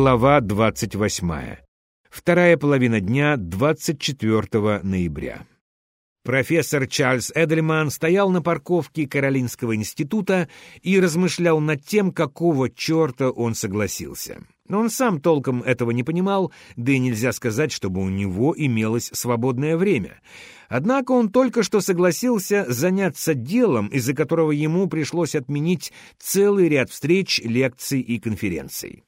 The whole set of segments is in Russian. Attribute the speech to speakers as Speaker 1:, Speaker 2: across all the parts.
Speaker 1: Глава 28. Вторая половина дня 24 ноября. Профессор Чарльз Эдельман стоял на парковке Каролинского института и размышлял над тем, какого черта он согласился. Но он сам толком этого не понимал, да и нельзя сказать, чтобы у него имелось свободное время. Однако он только что согласился заняться делом, из-за которого ему пришлось отменить целый ряд встреч, лекций и конференций.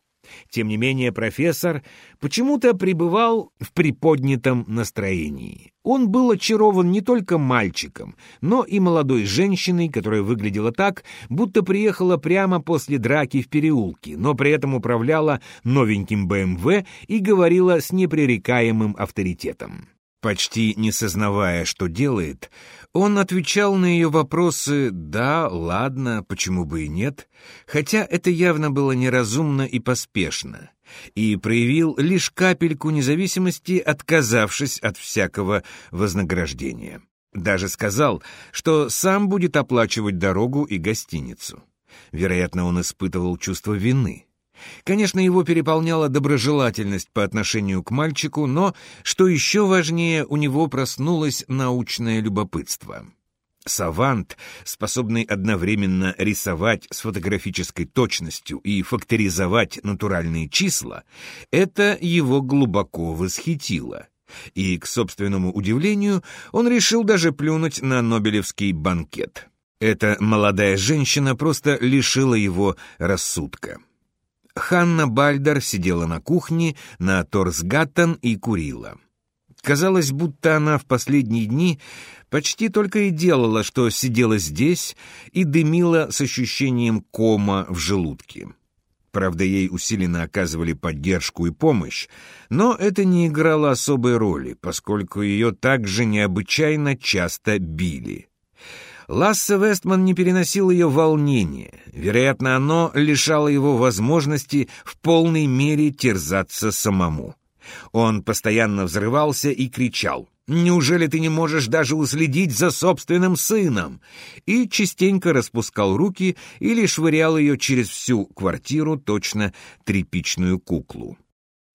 Speaker 1: Тем не менее, профессор почему-то пребывал в приподнятом настроении. Он был очарован не только мальчиком, но и молодой женщиной, которая выглядела так, будто приехала прямо после драки в переулке, но при этом управляла новеньким БМВ и говорила с непререкаемым авторитетом. Почти не сознавая, что делает, он отвечал на ее вопросы «да», «ладно», «почему бы и нет», хотя это явно было неразумно и поспешно, и проявил лишь капельку независимости, отказавшись от всякого вознаграждения. Даже сказал, что сам будет оплачивать дорогу и гостиницу. Вероятно, он испытывал чувство вины. Конечно, его переполняла доброжелательность по отношению к мальчику, но, что еще важнее, у него проснулось научное любопытство. Савант, способный одновременно рисовать с фотографической точностью и факторизовать натуральные числа, это его глубоко восхитило. И, к собственному удивлению, он решил даже плюнуть на Нобелевский банкет. Эта молодая женщина просто лишила его рассудка. Ханна Бальдер сидела на кухне на Торсгаттен и курила. Казалось, будто она в последние дни почти только и делала, что сидела здесь и дымила с ощущением кома в желудке. Правда, ей усиленно оказывали поддержку и помощь, но это не играло особой роли, поскольку ее также необычайно часто били. Лассе Вестман не переносил ее волнения. Вероятно, оно лишало его возможности в полной мере терзаться самому. Он постоянно взрывался и кричал «Неужели ты не можешь даже уследить за собственным сыном?» и частенько распускал руки или швырял ее через всю квартиру точно тряпичную куклу.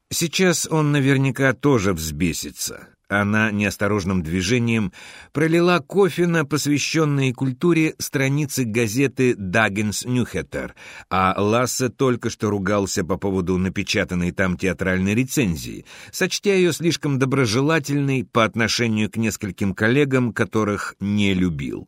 Speaker 1: Сейчас он наверняка тоже взбесится. Она неосторожным движением пролила кофе на посвященные культуре страницы газеты «Даггинс Нюхеттер», а Лассе только что ругался по поводу напечатанной там театральной рецензии, сочтя ее слишком доброжелательной по отношению к нескольким коллегам, которых не любил.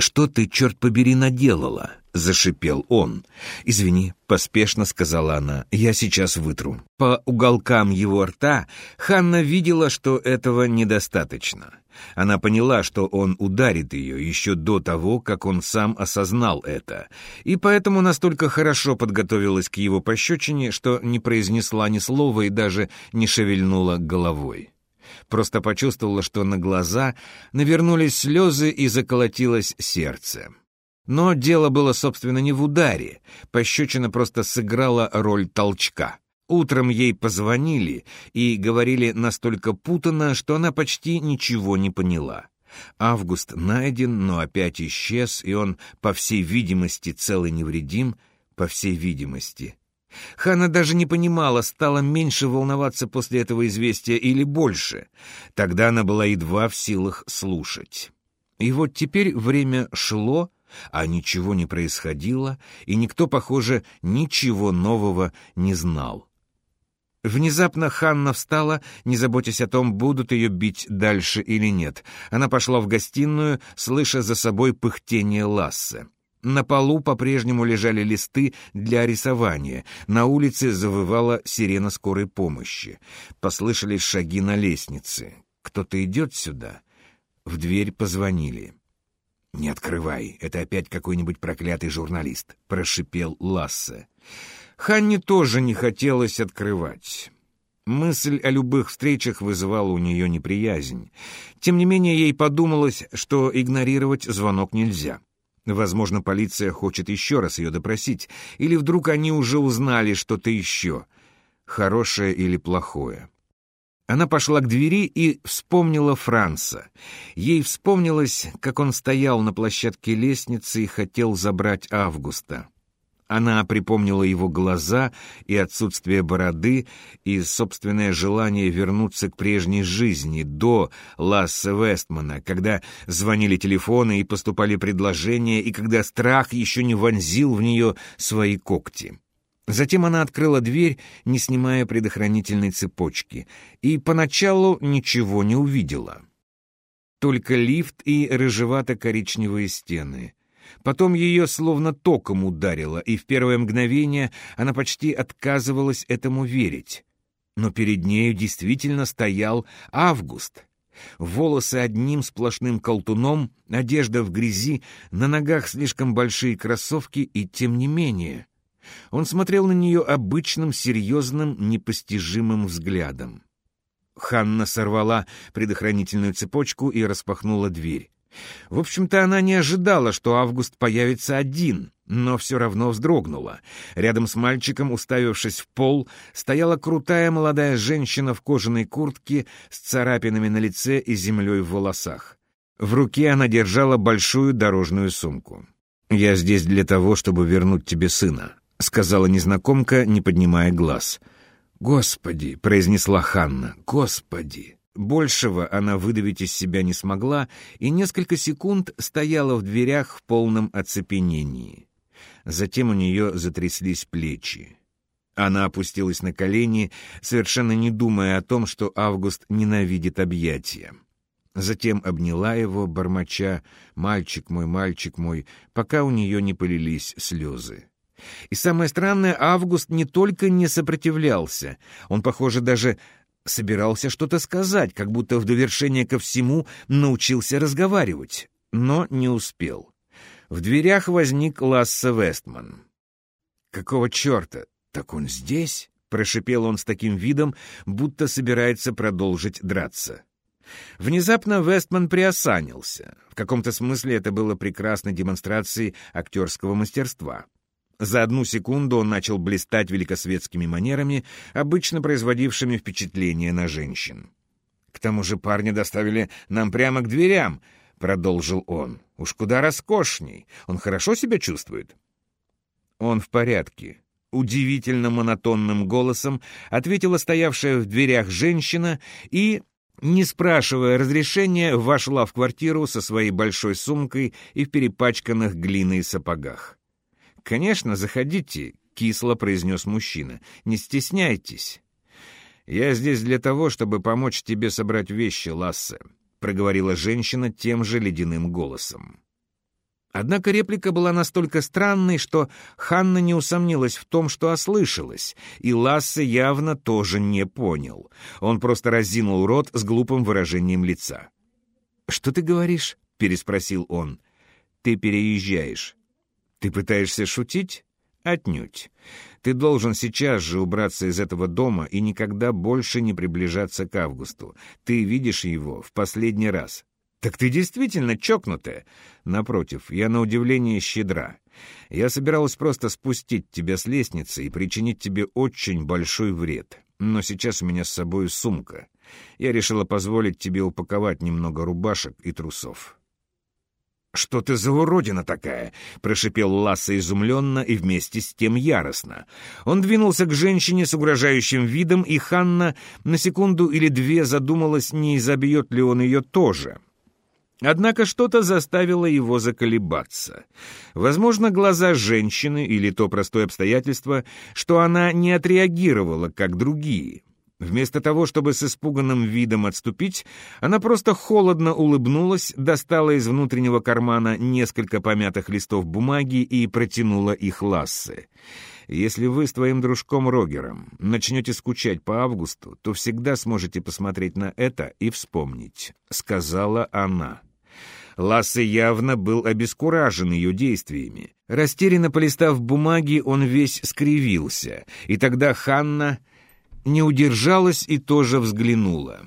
Speaker 1: «Что ты, черт побери, наделала?» — зашипел он. «Извини», — поспешно сказала она, — «я сейчас вытру». По уголкам его рта Ханна видела, что этого недостаточно. Она поняла, что он ударит ее еще до того, как он сам осознал это, и поэтому настолько хорошо подготовилась к его пощечине, что не произнесла ни слова и даже не шевельнула головой. Просто почувствовала, что на глаза навернулись слезы и заколотилось сердце. Но дело было, собственно, не в ударе. Пощечина просто сыграла роль толчка. Утром ей позвонили и говорили настолько путанно, что она почти ничего не поняла. Август найден, но опять исчез, и он, по всей видимости, целый невредим, по всей видимости. Хана даже не понимала, стала меньше волноваться после этого известия или больше. Тогда она была едва в силах слушать. И вот теперь время шло, а ничего не происходило, и никто, похоже, ничего нового не знал. Внезапно Ханна встала, не заботясь о том, будут ее бить дальше или нет. Она пошла в гостиную, слыша за собой пыхтение Лассе. На полу по-прежнему лежали листы для рисования. На улице завывала сирена скорой помощи. Послышались шаги на лестнице. Кто-то идет сюда. В дверь позвонили. «Не открывай, это опять какой-нибудь проклятый журналист», — прошипел Лассе. Ханне тоже не хотелось открывать. Мысль о любых встречах вызывала у нее неприязнь. Тем не менее, ей подумалось, что игнорировать звонок нельзя. Возможно, полиция хочет еще раз ее допросить, или вдруг они уже узнали что-то еще, хорошее или плохое. Она пошла к двери и вспомнила Франца. Ей вспомнилось, как он стоял на площадке лестницы и хотел забрать Августа. Она припомнила его глаза и отсутствие бороды, и собственное желание вернуться к прежней жизни до Ласса Вестмана, когда звонили телефоны и поступали предложения, и когда страх еще не вонзил в нее свои когти. Затем она открыла дверь, не снимая предохранительной цепочки, и поначалу ничего не увидела. Только лифт и рыжевато-коричневые стены — Потом ее словно током ударило, и в первое мгновение она почти отказывалась этому верить. Но перед нею действительно стоял Август. Волосы одним сплошным колтуном, одежда в грязи, на ногах слишком большие кроссовки, и тем не менее. Он смотрел на нее обычным, серьезным, непостижимым взглядом. Ханна сорвала предохранительную цепочку и распахнула дверь. В общем-то, она не ожидала, что Август появится один, но все равно вздрогнула. Рядом с мальчиком, уставившись в пол, стояла крутая молодая женщина в кожаной куртке с царапинами на лице и землей в волосах. В руке она держала большую дорожную сумку. «Я здесь для того, чтобы вернуть тебе сына», — сказала незнакомка, не поднимая глаз. «Господи!» — произнесла Ханна. «Господи!» Большего она выдавить из себя не смогла и несколько секунд стояла в дверях в полном оцепенении. Затем у нее затряслись плечи. Она опустилась на колени, совершенно не думая о том, что Август ненавидит объятия. Затем обняла его, бормоча «Мальчик мой, мальчик мой», пока у нее не полились слезы. И самое странное, Август не только не сопротивлялся, он, похоже, даже собирался что-то сказать, как будто в довершение ко всему научился разговаривать, но не успел. В дверях возник Ласса Вестман. «Какого черта? Так он здесь?» — прошипел он с таким видом, будто собирается продолжить драться. Внезапно Вестман приосанился. В каком-то смысле это было прекрасной демонстрацией актерского мастерства. За одну секунду он начал блистать великосветскими манерами, обычно производившими впечатление на женщин. «К тому же парня доставили нам прямо к дверям», — продолжил он. «Уж куда роскошней. Он хорошо себя чувствует?» «Он в порядке», — удивительно монотонным голосом ответила стоявшая в дверях женщина и, не спрашивая разрешения, вошла в квартиру со своей большой сумкой и в перепачканных глиной сапогах. «Конечно, заходите», — кисло произнес мужчина. «Не стесняйтесь». «Я здесь для того, чтобы помочь тебе собрать вещи, Лассе», — проговорила женщина тем же ледяным голосом. Однако реплика была настолько странной, что Ханна не усомнилась в том, что ослышалась, и Лассе явно тоже не понял. Он просто разинул рот с глупым выражением лица. «Что ты говоришь?» — переспросил он. «Ты переезжаешь. Ты пытаешься шутить? Отнюдь. Ты должен сейчас же убраться из этого дома и никогда больше не приближаться к Августу. Ты видишь его в последний раз. Так ты действительно чокнутая. Напротив, я на удивление щедра. Я собиралась просто спустить тебя с лестницы и причинить тебе очень большой вред. Но сейчас у меня с собой сумка. Я решила позволить тебе упаковать немного рубашек и трусов. «Что ты за уродина такая?» — прошипел Ласса изумленно и вместе с тем яростно. Он двинулся к женщине с угрожающим видом, и Ханна на секунду или две задумалась, не изобьет ли он ее тоже. Однако что-то заставило его заколебаться. Возможно, глаза женщины или то простое обстоятельство, что она не отреагировала, как другие — Вместо того, чтобы с испуганным видом отступить, она просто холодно улыбнулась, достала из внутреннего кармана несколько помятых листов бумаги и протянула их Лассе. «Если вы с твоим дружком Рогером начнете скучать по Августу, то всегда сможете посмотреть на это и вспомнить», — сказала она. Лассе явно был обескуражен ее действиями. Растерянно полистав бумаги, он весь скривился, и тогда Ханна не удержалась и тоже взглянула.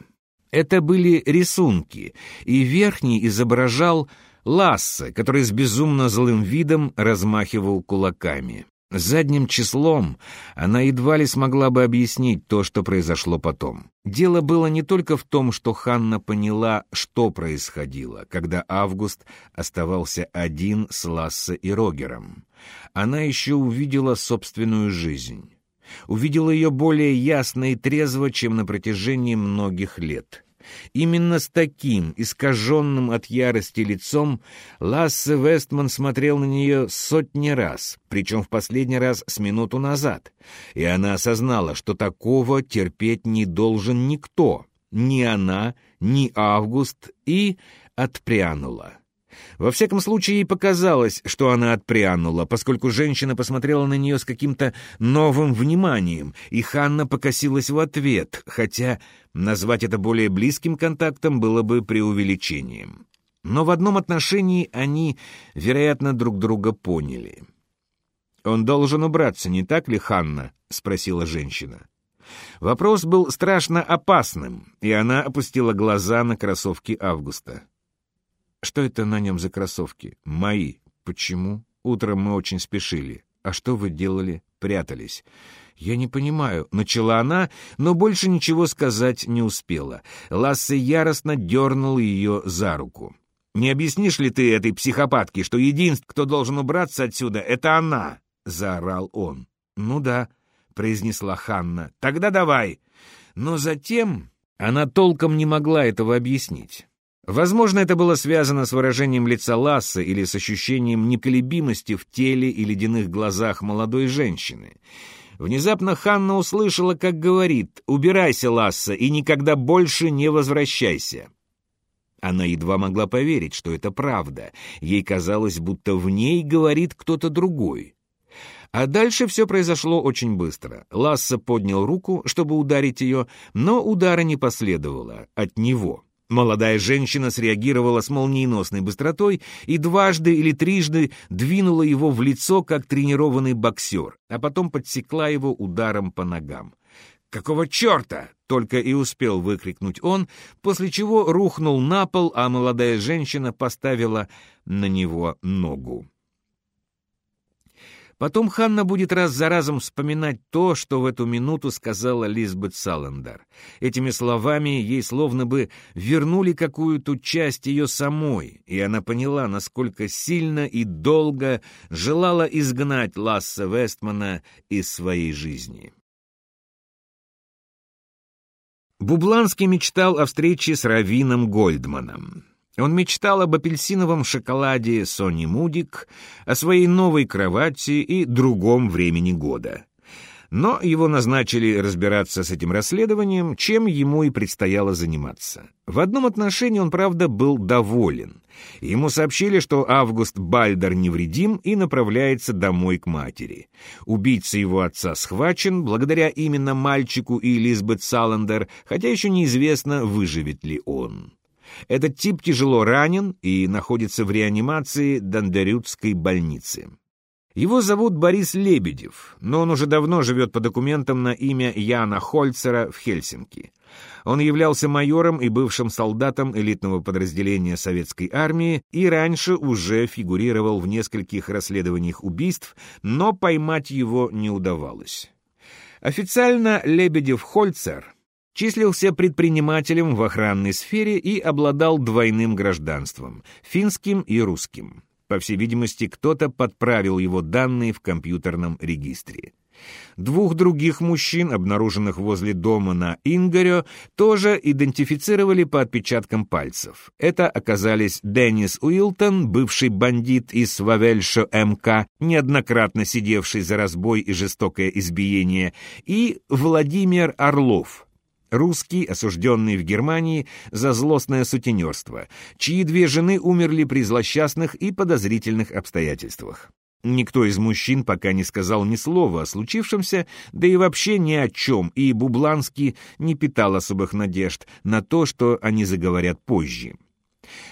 Speaker 1: Это были рисунки, и верхний изображал Ласса, который с безумно злым видом размахивал кулаками. Задним числом она едва ли смогла бы объяснить то, что произошло потом. Дело было не только в том, что Ханна поняла, что происходило, когда Август оставался один с Лассе и Рогером. Она еще увидела собственную жизнь. Увидела ее более ясно и трезво, чем на протяжении многих лет. Именно с таким, искаженным от ярости лицом, Лассе Вестман смотрел на нее сотни раз, причем в последний раз с минуту назад, и она осознала, что такого терпеть не должен никто, ни она, ни Август, и отпрянула. Во всяком случае, ей показалось, что она отпрянула, поскольку женщина посмотрела на нее с каким-то новым вниманием, и Ханна покосилась в ответ, хотя назвать это более близким контактом было бы преувеличением. Но в одном отношении они, вероятно, друг друга поняли. «Он должен убраться, не так ли, Ханна?» — спросила женщина. Вопрос был страшно опасным, и она опустила глаза на кроссовки Августа. Что это на нем за кроссовки? Мои. Почему? Утром мы очень спешили. А что вы делали? Прятались. Я не понимаю. Начала она, но больше ничего сказать не успела. Лассе яростно дернул ее за руку. «Не объяснишь ли ты этой психопатке, что единственный, кто должен убраться отсюда, это она?» — заорал он. «Ну да», — произнесла Ханна. «Тогда давай». Но затем она толком не могла этого объяснить. Возможно, это было связано с выражением лица Ласса или с ощущением неколебимости в теле и ледяных глазах молодой женщины. Внезапно Ханна услышала, как говорит «Убирайся, Ласса, и никогда больше не возвращайся». Она едва могла поверить, что это правда. Ей казалось, будто в ней говорит кто-то другой. А дальше все произошло очень быстро. Ласса поднял руку, чтобы ударить ее, но удара не последовало от него. Молодая женщина среагировала с молниеносной быстротой и дважды или трижды двинула его в лицо, как тренированный боксер, а потом подсекла его ударом по ногам. «Какого черта?» — только и успел выкрикнуть он, после чего рухнул на пол, а молодая женщина поставила на него ногу. Потом Ханна будет раз за разом вспоминать то, что в эту минуту сказала Лизбет Саландер. Этими словами ей словно бы вернули какую-то часть ее самой, и она поняла, насколько сильно и долго желала изгнать Ласса Вестмана из своей жизни. Бубланский мечтал о встрече с Равином Гольдманом. Он мечтал об апельсиновом шоколаде Сони Мудик, о своей новой кровати и другом времени года. Но его назначили разбираться с этим расследованием, чем ему и предстояло заниматься. В одном отношении он, правда, был доволен. Ему сообщили, что Август Бальдер невредим и направляется домой к матери. Убийца его отца схвачен, благодаря именно мальчику и Лизбет Саландер, хотя еще неизвестно, выживет ли он. Этот тип тяжело ранен и находится в реанимации Дандерютской больницы. Его зовут Борис Лебедев, но он уже давно живет по документам на имя Яна Хольцера в Хельсинки. Он являлся майором и бывшим солдатом элитного подразделения советской армии и раньше уже фигурировал в нескольких расследованиях убийств, но поймать его не удавалось. Официально Лебедев-Хольцер числился предпринимателем в охранной сфере и обладал двойным гражданством — финским и русским. По всей видимости, кто-то подправил его данные в компьютерном регистре. Двух других мужчин, обнаруженных возле дома на Ингарё, тоже идентифицировали по отпечаткам пальцев. Это оказались Деннис Уилтон, бывший бандит из Вавельшо МК, неоднократно сидевший за разбой и жестокое избиение, и Владимир Орлов, русский, осужденный в Германии за злостное сутенерство, чьи две жены умерли при злосчастных и подозрительных обстоятельствах. Никто из мужчин пока не сказал ни слова о случившемся, да и вообще ни о чем, и Бубланский не питал особых надежд на то, что они заговорят позже.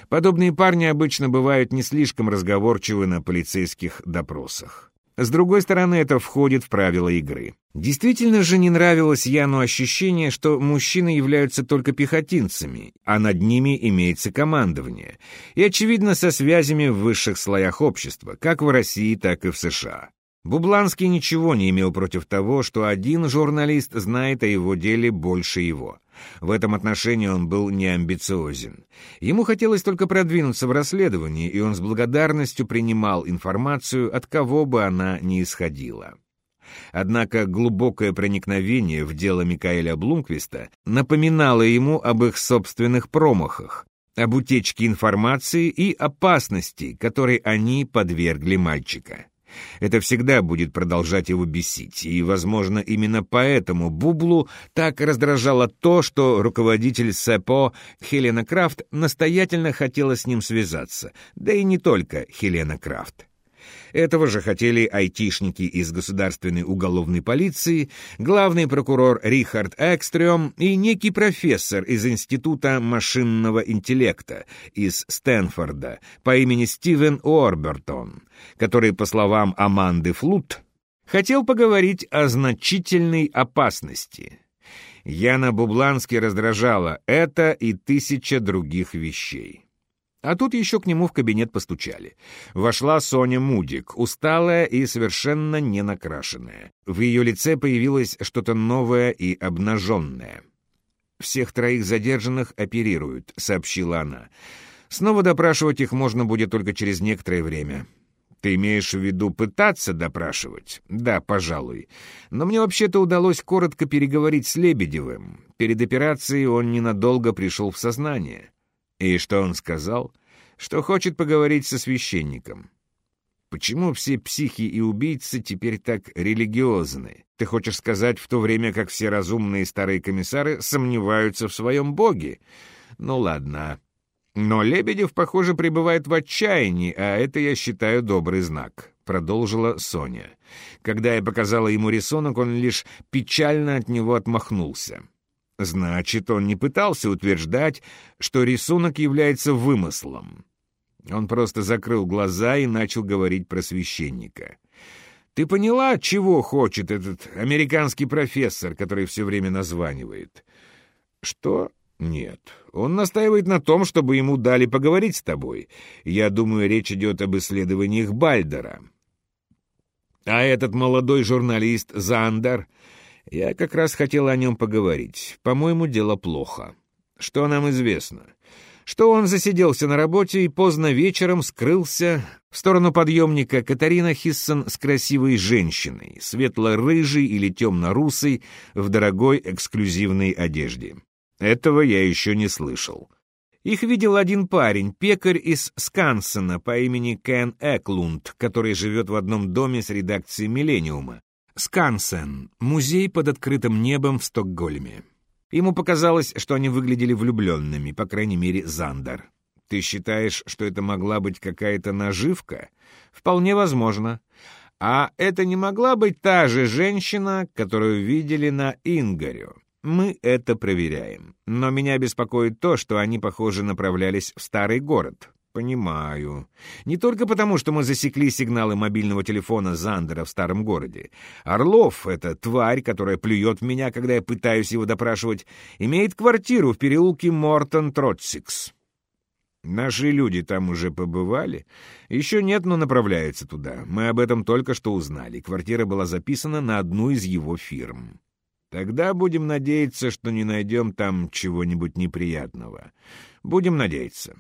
Speaker 1: Подобные парни обычно бывают не слишком разговорчивы на полицейских допросах. С другой стороны, это входит в правила игры. Действительно же не нравилось Яну ощущение, что мужчины являются только пехотинцами, а над ними имеется командование, и, очевидно, со связями в высших слоях общества, как в России, так и в США. Бубланский ничего не имел против того, что один журналист знает о его деле больше его. В этом отношении он был неамбициозен. Ему хотелось только продвинуться в расследовании, и он с благодарностью принимал информацию, от кого бы она ни исходила. Однако глубокое проникновение в дело Микаэля Блумквиста напоминало ему об их собственных промахах, об утечке информации и опасности, которой они подвергли мальчика. Это всегда будет продолжать его бесить, и, возможно, именно поэтому Бублу так раздражало то, что руководитель СЭПО Хелена Крафт настоятельно хотела с ним связаться, да и не только Хелена Крафт. Этого же хотели айтишники из государственной уголовной полиции, главный прокурор Рихард Экстрем и некий профессор из Института машинного интеллекта из Стэнфорда по имени Стивен Уорбертон, который, по словам Аманды Флут, хотел поговорить о значительной опасности. Яна Бублански раздражала это и тысяча других вещей. А тут еще к нему в кабинет постучали. Вошла Соня Мудик, усталая и совершенно не накрашенная. В ее лице появилось что-то новое и обнаженное. «Всех троих задержанных оперируют», — сообщила она. «Снова допрашивать их можно будет только через некоторое время». «Ты имеешь в виду пытаться допрашивать?» «Да, пожалуй. Но мне вообще-то удалось коротко переговорить с Лебедевым. Перед операцией он ненадолго пришел в сознание». И что он сказал? Что хочет поговорить со священником. Почему все психи и убийцы теперь так религиозны? Ты хочешь сказать, в то время как все разумные старые комиссары сомневаются в своем боге? Ну ладно. Но Лебедев, похоже, пребывает в отчаянии, а это я считаю добрый знак, продолжила Соня. Когда я показала ему рисунок, он лишь печально от него отмахнулся. Значит, он не пытался утверждать, что рисунок является вымыслом. Он просто закрыл глаза и начал говорить про священника. «Ты поняла, чего хочет этот американский профессор, который все время названивает?» «Что?» «Нет. Он настаивает на том, чтобы ему дали поговорить с тобой. Я думаю, речь идет об исследованиях Бальдера». «А этот молодой журналист Зандер...» Я как раз хотел о нем поговорить. По-моему, дело плохо. Что нам известно? Что он засиделся на работе и поздно вечером скрылся в сторону подъемника Катарина Хиссон с красивой женщиной, светло-рыжей или темно-русой, в дорогой эксклюзивной одежде. Этого я еще не слышал. Их видел один парень, пекарь из Скансена по имени Кен Эклунд, который живет в одном доме с редакцией «Миллениума». Скансен — музей под открытым небом в Стокгольме. Ему показалось, что они выглядели влюбленными, по крайней мере, Зандар. Ты считаешь, что это могла быть какая-то наживка? Вполне возможно. А это не могла быть та же женщина, которую видели на Ингарю. Мы это проверяем. Но меня беспокоит то, что они, похоже, направлялись в старый город. «Понимаю. Не только потому, что мы засекли сигналы мобильного телефона Зандера в старом городе. Орлов, эта тварь, которая плюет в меня, когда я пытаюсь его допрашивать, имеет квартиру в переулке Мортон-Тротсикс. Наши люди там уже побывали? Еще нет, но направляются туда. Мы об этом только что узнали. Квартира была записана на одну из его фирм. Тогда будем надеяться, что не найдем там чего-нибудь неприятного. Будем надеяться».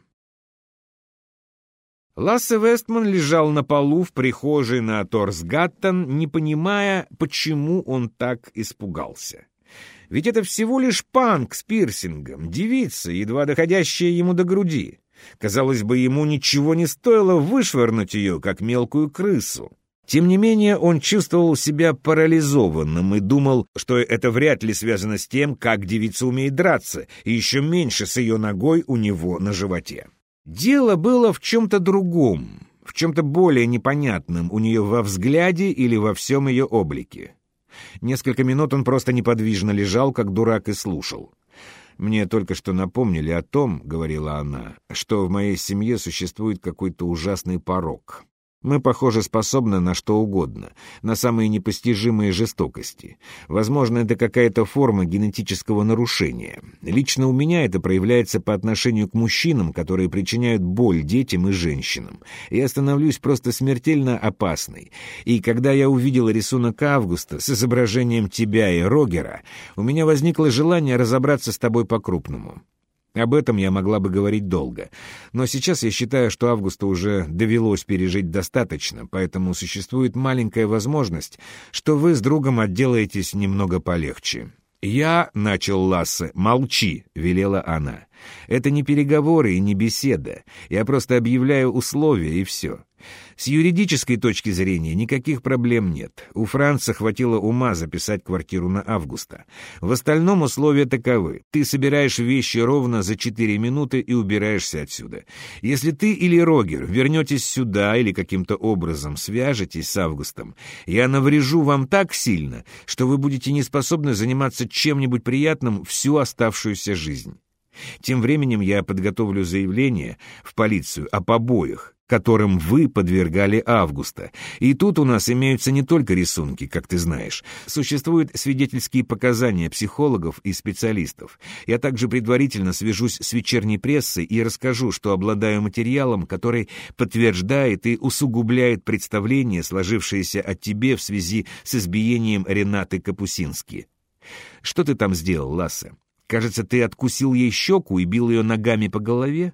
Speaker 1: Лассе Вестман лежал на полу в прихожей на Торсгаттон, не понимая, почему он так испугался. Ведь это всего лишь панк с пирсингом, девица, едва доходящая ему до груди. Казалось бы, ему ничего не стоило вышвырнуть ее, как мелкую крысу. Тем не менее, он чувствовал себя парализованным и думал, что это вряд ли связано с тем, как девица умеет драться, и еще меньше с ее ногой у него на животе. Дело было в чем-то другом, в чем-то более непонятном у нее во взгляде или во всем ее облике. Несколько минут он просто неподвижно лежал, как дурак, и слушал. «Мне только что напомнили о том, — говорила она, — что в моей семье существует какой-то ужасный порог. Мы, похоже, способны на что угодно, на самые непостижимые жестокости. Возможно, это какая-то форма генетического нарушения. Лично у меня это проявляется по отношению к мужчинам, которые причиняют боль детям и женщинам. Я становлюсь просто смертельно опасной. И когда я увидел рисунок Августа с изображением тебя и Рогера, у меня возникло желание разобраться с тобой по-крупному. Об этом я могла бы говорить долго. Но сейчас я считаю, что Августу уже довелось пережить достаточно, поэтому существует маленькая возможность, что вы с другом отделаетесь немного полегче. «Я», — начал Лассе, — «молчи», — велела она. «Это не переговоры и не беседа. Я просто объявляю условия, и все. С юридической точки зрения никаких проблем нет. У Франца хватило ума записать квартиру на августа. В остальном условия таковы. Ты собираешь вещи ровно за 4 минуты и убираешься отсюда. Если ты или Рогер вернетесь сюда или каким-то образом свяжетесь с Августом, я наврежу вам так сильно, что вы будете не способны заниматься чем-нибудь приятным всю оставшуюся жизнь. Тем временем я подготовлю заявление в полицию о побоях, которым вы подвергали Августа. И тут у нас имеются не только рисунки, как ты знаешь. Существуют свидетельские показания психологов и специалистов. Я также предварительно свяжусь с вечерней прессой и расскажу, что обладаю материалом, который подтверждает и усугубляет представление, сложившееся о тебе в связи с избиением Ренаты Капусински. Что ты там сделал, Лассе? Кажется, ты откусил ей щеку и бил ее ногами по голове?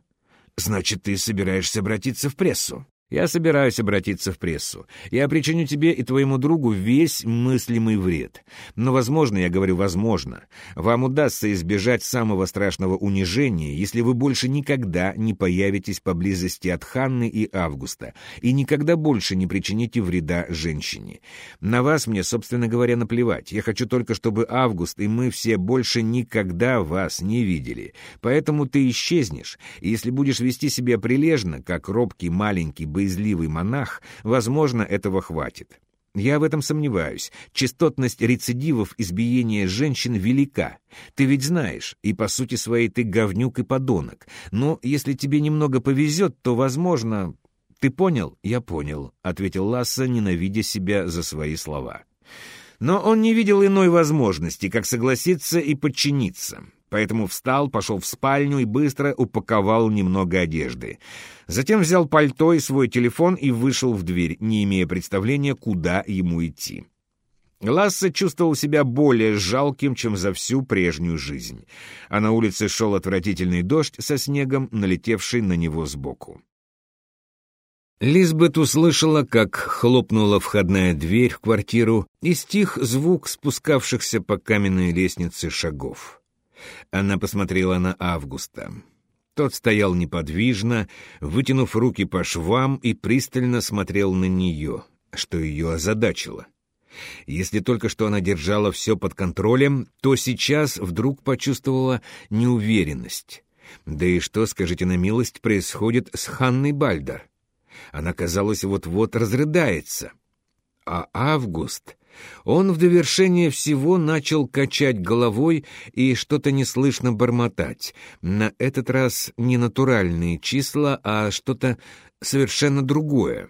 Speaker 1: Значит, ты собираешься обратиться в прессу? Я собираюсь обратиться в прессу. Я причиню тебе и твоему другу весь мыслимый вред. Но, возможно, я говорю «возможно», вам удастся избежать самого страшного унижения, если вы больше никогда не появитесь поблизости от Ханны и Августа и никогда больше не причините вреда женщине. На вас мне, собственно говоря, наплевать. Я хочу только, чтобы Август и мы все больше никогда вас не видели. Поэтому ты исчезнешь, и если будешь вести себя прилежно, как робкий маленький боязливый монах, возможно, этого хватит. Я в этом сомневаюсь. Частотность рецидивов избиения женщин велика. Ты ведь знаешь, и по сути своей ты говнюк и подонок. Но если тебе немного повезет, то, возможно... Ты понял? Я понял, — ответил Ласса, ненавидя себя за свои слова. Но он не видел иной возможности, как согласиться и подчиниться. Поэтому встал, пошел в спальню и быстро упаковал немного одежды. Затем взял пальто и свой телефон и вышел в дверь, не имея представления, куда ему идти. Лассе чувствовал себя более жалким, чем за всю прежнюю жизнь. А на улице шел отвратительный дождь со снегом, налетевший на него сбоку. Лизбет услышала, как хлопнула входная дверь в квартиру, и стих звук спускавшихся по каменной лестнице шагов. Она посмотрела на Августа. Тот стоял неподвижно, вытянув руки по швам и пристально смотрел на нее, что ее озадачило. Если только что она держала все под контролем, то сейчас вдруг почувствовала неуверенность. Да и что, скажите на милость, происходит с Ханной Бальдер? Она, казалось, вот-вот разрыдается. А Август он в довершение всего начал качать головой и что-то неслышно бормотать. На этот раз не натуральные числа, а что-то совершенно другое.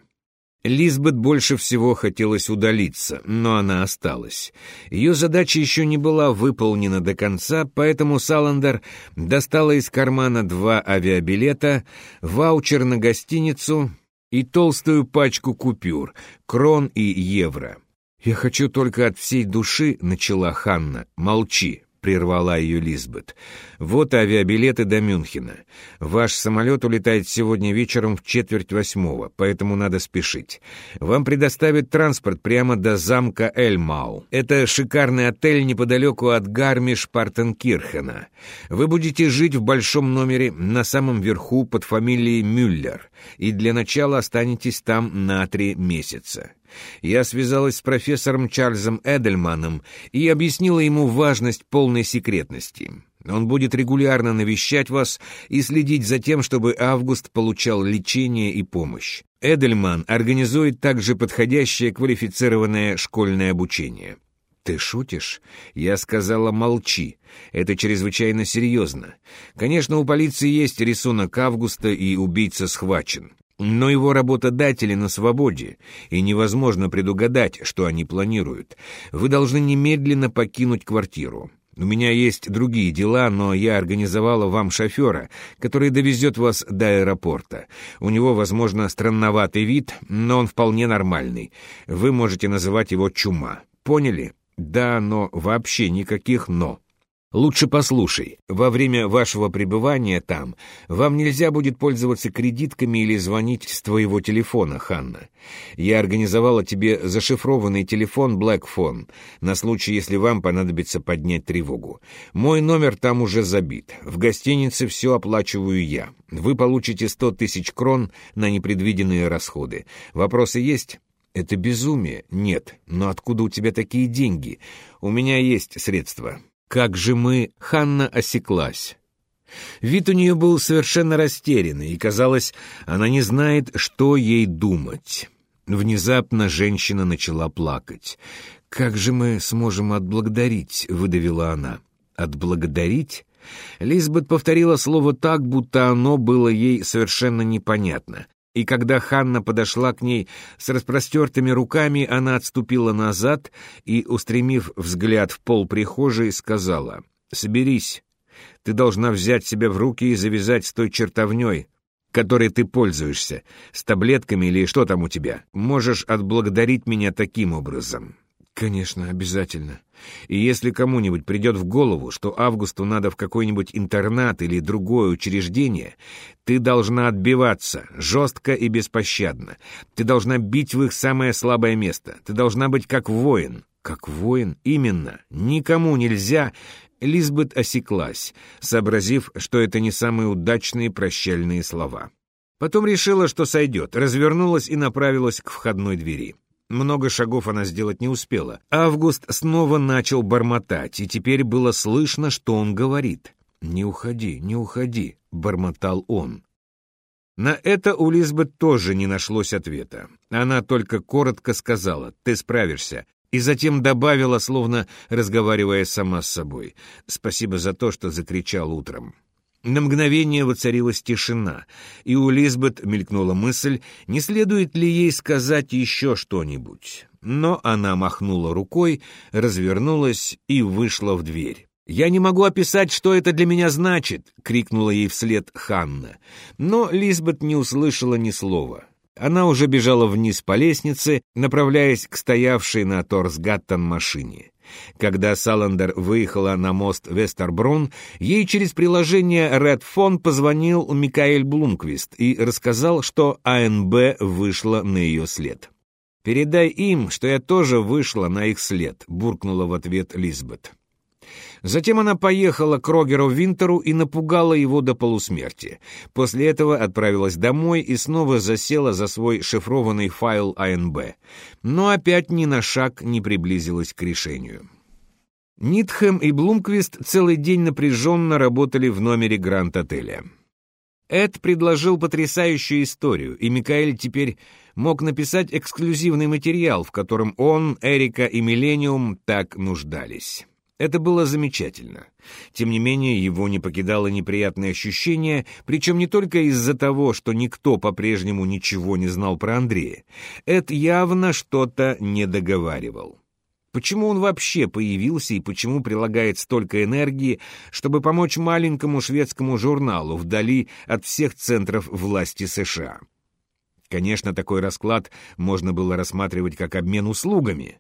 Speaker 1: Лизбет больше всего хотелось удалиться, но она осталась. Ее задача еще не была выполнена до конца, поэтому Саландер достала из кармана два авиабилета, ваучер на гостиницу и толстую пачку купюр, крон и евро. «Я хочу только от всей души», — начала Ханна. «Молчи», — прервала ее Лизбет. «Вот авиабилеты до Мюнхена. Ваш самолет улетает сегодня вечером в четверть восьмого, поэтому надо спешить. Вам предоставят транспорт прямо до замка Эльмау. Это шикарный отель неподалеку от Гармиш-Партенкирхена. Вы будете жить в большом номере на самом верху под фамилией Мюллер, и для начала останетесь там на три месяца. Я связалась с профессором Чарльзом Эдельманом и объяснила ему важность полной секретности. Он будет регулярно навещать вас и следить за тем, чтобы Август получал лечение и помощь. Эдельман организует также подходящее квалифицированное школьное обучение. «Ты шутишь?» Я сказала «молчи». Это чрезвычайно серьезно. Конечно, у полиции есть рисунок Августа, и убийца схвачен. Но его работодатели на свободе, и невозможно предугадать, что они планируют. Вы должны немедленно покинуть квартиру. У меня есть другие дела, но я организовала вам шофера, который довезет вас до аэропорта. У него, возможно, странноватый вид, но он вполне нормальный. Вы можете называть его «чума». Поняли? Да, но вообще никаких «но». Лучше послушай, во время вашего пребывания там вам нельзя будет пользоваться кредитками или звонить с твоего телефона, Ханна. Я организовала тебе зашифрованный телефон Blackphone на случай, если вам понадобится поднять тревогу. Мой номер там уже забит. В гостинице все оплачиваю я. Вы получите сто тысяч крон на непредвиденные расходы. Вопросы есть? Это безумие? Нет. Но откуда у тебя такие деньги? У меня есть средства. Как же мы... Ханна осеклась. Вид у нее был совершенно растерянный, и, казалось, она не знает, что ей думать. Внезапно женщина начала плакать. «Как же мы сможем отблагодарить?» — выдавила она. «Отблагодарить?» Лизбет повторила слово так, будто оно было ей совершенно непонятно и когда Ханна подошла к ней с распростертыми руками, она отступила назад и, устремив взгляд в пол прихожей, сказала, «Соберись, ты должна взять себя в руки и завязать с той чертовней, которой ты пользуешься, с таблетками или что там у тебя. Можешь отблагодарить меня таким образом». «Конечно, обязательно. И если кому-нибудь придет в голову, что Августу надо в какой-нибудь интернат или другое учреждение, ты должна отбиваться, жестко и беспощадно. Ты должна бить в их самое слабое место. Ты должна быть как воин». «Как воин? Именно. Никому нельзя...» Лизбет осеклась, сообразив, что это не самые удачные прощальные слова. Потом решила, что сойдет, развернулась и направилась к входной двери. Много шагов она сделать не успела. Август снова начал бормотать, и теперь было слышно, что он говорит. «Не уходи, не уходи», — бормотал он. На это у Лизбет тоже не нашлось ответа. Она только коротко сказала «ты справишься», и затем добавила, словно разговаривая сама с собой «спасибо за то, что закричал утром». На мгновение воцарилась тишина, и у Лизбет мелькнула мысль, не следует ли ей сказать еще что-нибудь. Но она махнула рукой, развернулась и вышла в дверь. «Я не могу описать, что это для меня значит!» — крикнула ей вслед Ханна. Но Лизбет не услышала ни слова. Она уже бежала вниз по лестнице, направляясь к стоявшей на Торсгаттон машине. Когда Саландер выехала на мост Вестербрун, ей через приложение Redphone позвонил Микаэль Блумквист и рассказал, что АНБ вышла на ее след. «Передай им, что я тоже вышла на их след», — буркнула в ответ Лизбет. Затем она поехала к Рогеру Винтеру и напугала его до полусмерти. После этого отправилась домой и снова засела за свой шифрованный файл АНБ. Но опять ни на шаг не приблизилась к решению. Нитхэм и Блумквист целый день напряженно работали в номере Гранд-отеля. Эд предложил потрясающую историю, и Микаэль теперь мог написать эксклюзивный материал, в котором он, Эрика и Миллениум так нуждались. Это было замечательно. Тем не менее, его не покидало неприятное ощущение, причем не только из-за того, что никто по-прежнему ничего не знал про Андрея. Эд явно что-то не договаривал. Почему он вообще появился и почему прилагает столько энергии, чтобы помочь маленькому шведскому журналу вдали от всех центров власти США? Конечно, такой расклад можно было рассматривать как обмен услугами.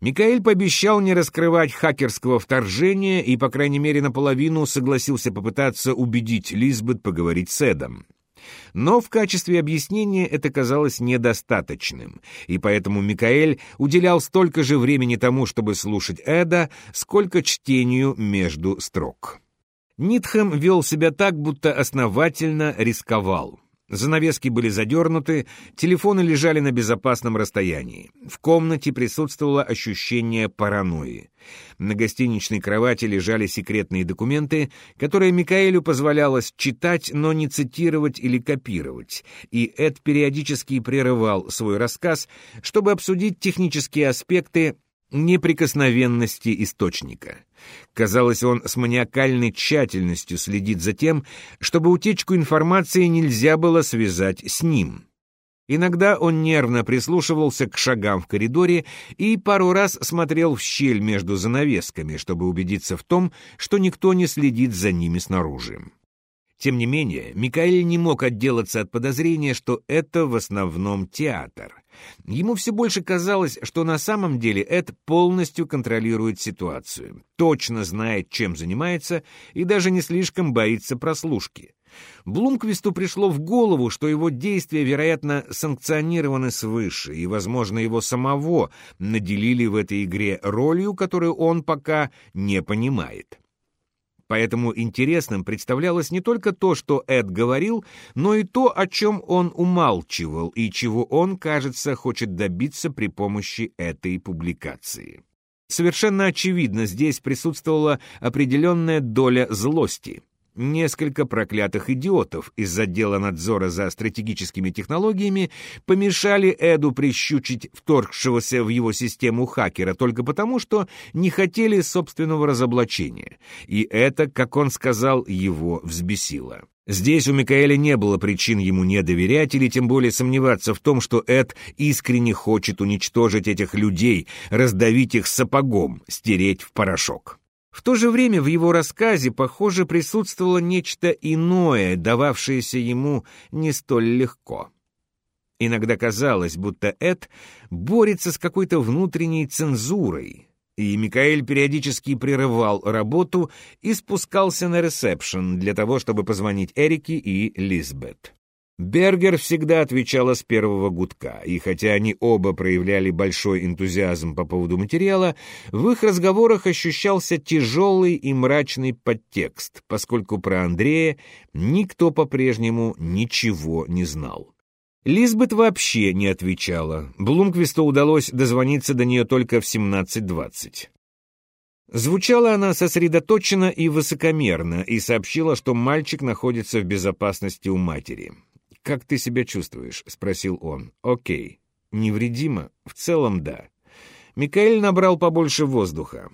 Speaker 1: Микаэль пообещал не раскрывать хакерского вторжения и, по крайней мере, наполовину согласился попытаться убедить Лизбет поговорить с Эдом. Но в качестве объяснения это казалось недостаточным, и поэтому Микаэль уделял столько же времени тому, чтобы слушать Эда, сколько чтению между строк. Нитхэм вел себя так, будто основательно рисковал. Занавески были задернуты, телефоны лежали на безопасном расстоянии. В комнате присутствовало ощущение паранойи. На гостиничной кровати лежали секретные документы, которые Микаэлю позволялось читать, но не цитировать или копировать, и Эд периодически прерывал свой рассказ, чтобы обсудить технические аспекты неприкосновенности источника. Казалось, он с маниакальной тщательностью следит за тем, чтобы утечку информации нельзя было связать с ним. Иногда он нервно прислушивался к шагам в коридоре и пару раз смотрел в щель между занавесками, чтобы убедиться в том, что никто не следит за ними снаружи. Тем не менее, Микаэль не мог отделаться от подозрения, что это в основном театр. Ему все больше казалось, что на самом деле Эд полностью контролирует ситуацию, точно знает, чем занимается и даже не слишком боится прослушки. Блумквисту пришло в голову, что его действия, вероятно, санкционированы свыше, и, возможно, его самого наделили в этой игре ролью, которую он пока не понимает. Поэтому интересным представлялось не только то, что Эд говорил, но и то, о чем он умалчивал и чего он, кажется, хочет добиться при помощи этой публикации. Совершенно очевидно, здесь присутствовала определенная доля злости. Несколько проклятых идиотов из отдела надзора за стратегическими технологиями помешали Эду прищучить вторгшегося в его систему хакера только потому, что не хотели собственного разоблачения. И это, как он сказал, его взбесило. Здесь у Микаэля не было причин ему не доверять или тем более сомневаться в том, что Эд искренне хочет уничтожить этих людей, раздавить их сапогом, стереть в порошок. В то же время в его рассказе, похоже, присутствовало нечто иное, дававшееся ему не столь легко. Иногда казалось, будто Эд борется с какой-то внутренней цензурой, и Микаэль периодически прерывал работу и спускался на ресепшн для того, чтобы позвонить Эрике и Лизбет. Бергер всегда отвечала с первого гудка, и хотя они оба проявляли большой энтузиазм по поводу материала, в их разговорах ощущался тяжелый и мрачный подтекст, поскольку про Андрея никто по-прежнему ничего не знал. Лизбет вообще не отвечала. Блумквисту удалось дозвониться до нее только в 17.20. Звучала она сосредоточенно и высокомерно и сообщила, что мальчик находится в безопасности у матери. «Как ты себя чувствуешь?» — спросил он. «Окей. Невредимо? В целом, да». Микаэль набрал побольше воздуха.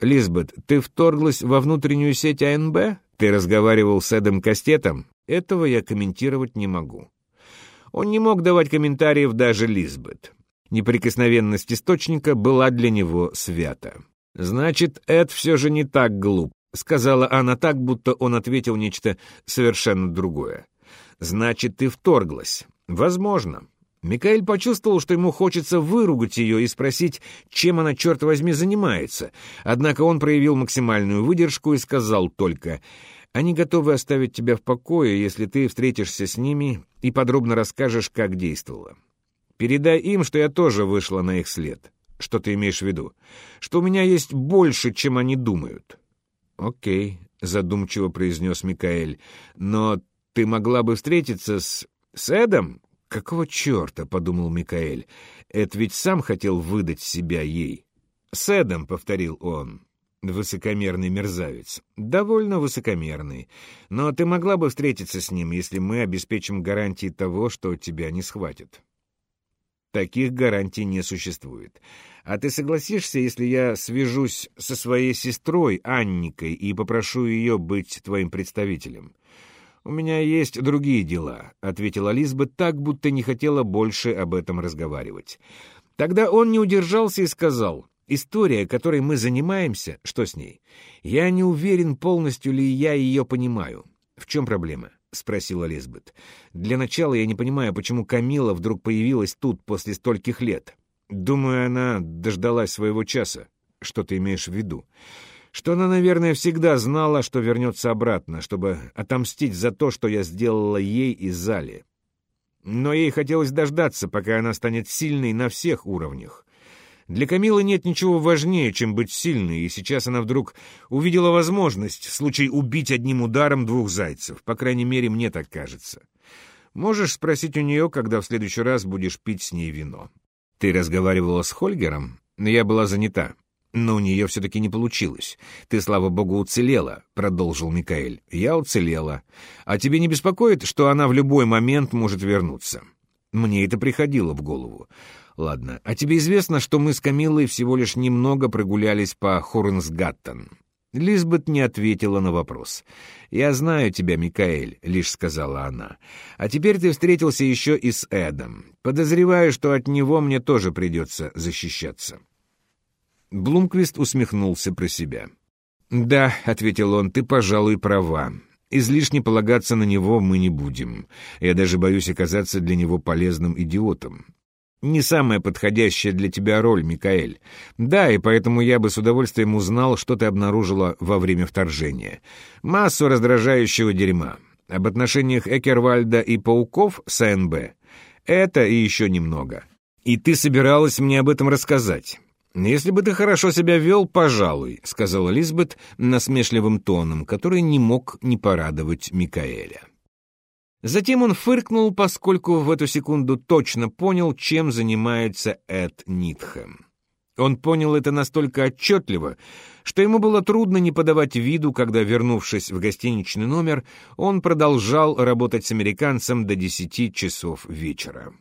Speaker 1: «Лизбет, ты вторглась во внутреннюю сеть АНБ? Ты разговаривал с Эдом Кастетом? Этого я комментировать не могу». Он не мог давать комментариев даже Лизбет. Неприкосновенность источника была для него свята. «Значит, Эд все же не так глуп», — сказала она так, будто он ответил нечто совершенно другое. Значит, ты вторглась. Возможно. Микаэль почувствовал, что ему хочется выругать ее и спросить, чем она, черт возьми, занимается. Однако он проявил максимальную выдержку и сказал только, «Они готовы оставить тебя в покое, если ты встретишься с ними и подробно расскажешь, как действовала. Передай им, что я тоже вышла на их след. Что ты имеешь в виду? Что у меня есть больше, чем они думают». «Окей», — задумчиво произнес Микаэль, «но ты могла бы встретиться с... с Эдом? Какого черта, — подумал Микаэль, — Эд ведь сам хотел выдать себя ей. С Эдом, — повторил он, — высокомерный мерзавец. Довольно высокомерный. Но ты могла бы встретиться с ним, если мы обеспечим гарантии того, что тебя не схватят. Таких гарантий не существует. А ты согласишься, если я свяжусь со своей сестрой Анникой и попрошу ее быть твоим представителем? «У меня есть другие дела», — ответила Лизбет так, будто не хотела больше об этом разговаривать. Тогда он не удержался и сказал, «История, которой мы занимаемся, что с ней? Я не уверен, полностью ли я ее понимаю. В чем проблема?» — спросила Лизбет. «Для начала я не понимаю, почему Камила вдруг появилась тут после стольких лет. Думаю, она дождалась своего часа. Что ты имеешь в виду?» Что она, наверное, всегда знала, что вернется обратно, чтобы отомстить за то, что я сделала ей и Зале. Но ей хотелось дождаться, пока она станет сильной на всех уровнях. Для Камилы нет ничего важнее, чем быть сильной, и сейчас она вдруг увидела возможность, в случае убить одним ударом двух зайцев. По крайней мере, мне так кажется. Можешь спросить у нее, когда в следующий раз будешь пить с ней вино. Ты разговаривала с Хольгером? Я была занята. Но у нее все-таки не получилось. Ты, слава богу, уцелела, — продолжил Микаэль. Я уцелела. А тебе не беспокоит, что она в любой момент может вернуться? Мне это приходило в голову. Ладно, а тебе известно, что мы с Камиллой всего лишь немного прогулялись по Хорнсгаттен? Лизбет не ответила на вопрос. «Я знаю тебя, Микаэль», — лишь сказала она. «А теперь ты встретился еще и с Эдом. Подозреваю, что от него мне тоже придется защищаться». Блумквист усмехнулся про себя. «Да», — ответил он, — «ты, пожалуй, права. Излишне полагаться на него мы не будем. Я даже боюсь оказаться для него полезным идиотом. Не самая подходящая для тебя роль, Микаэль. Да, и поэтому я бы с удовольствием узнал, что ты обнаружила во время вторжения. Массу раздражающего дерьма. Об отношениях Экервальда и пауков с АНБ. Это и еще немного. И ты собиралась мне об этом рассказать. «Если бы ты хорошо себя вел, пожалуй», — сказала Лизбет насмешливым тоном, который не мог не порадовать Микаэля. Затем он фыркнул, поскольку в эту секунду точно понял, чем занимается Эд Нитхэм. Он понял это настолько отчетливо, что ему было трудно не подавать виду, когда, вернувшись в гостиничный номер, он продолжал работать с американцем до десяти часов вечера.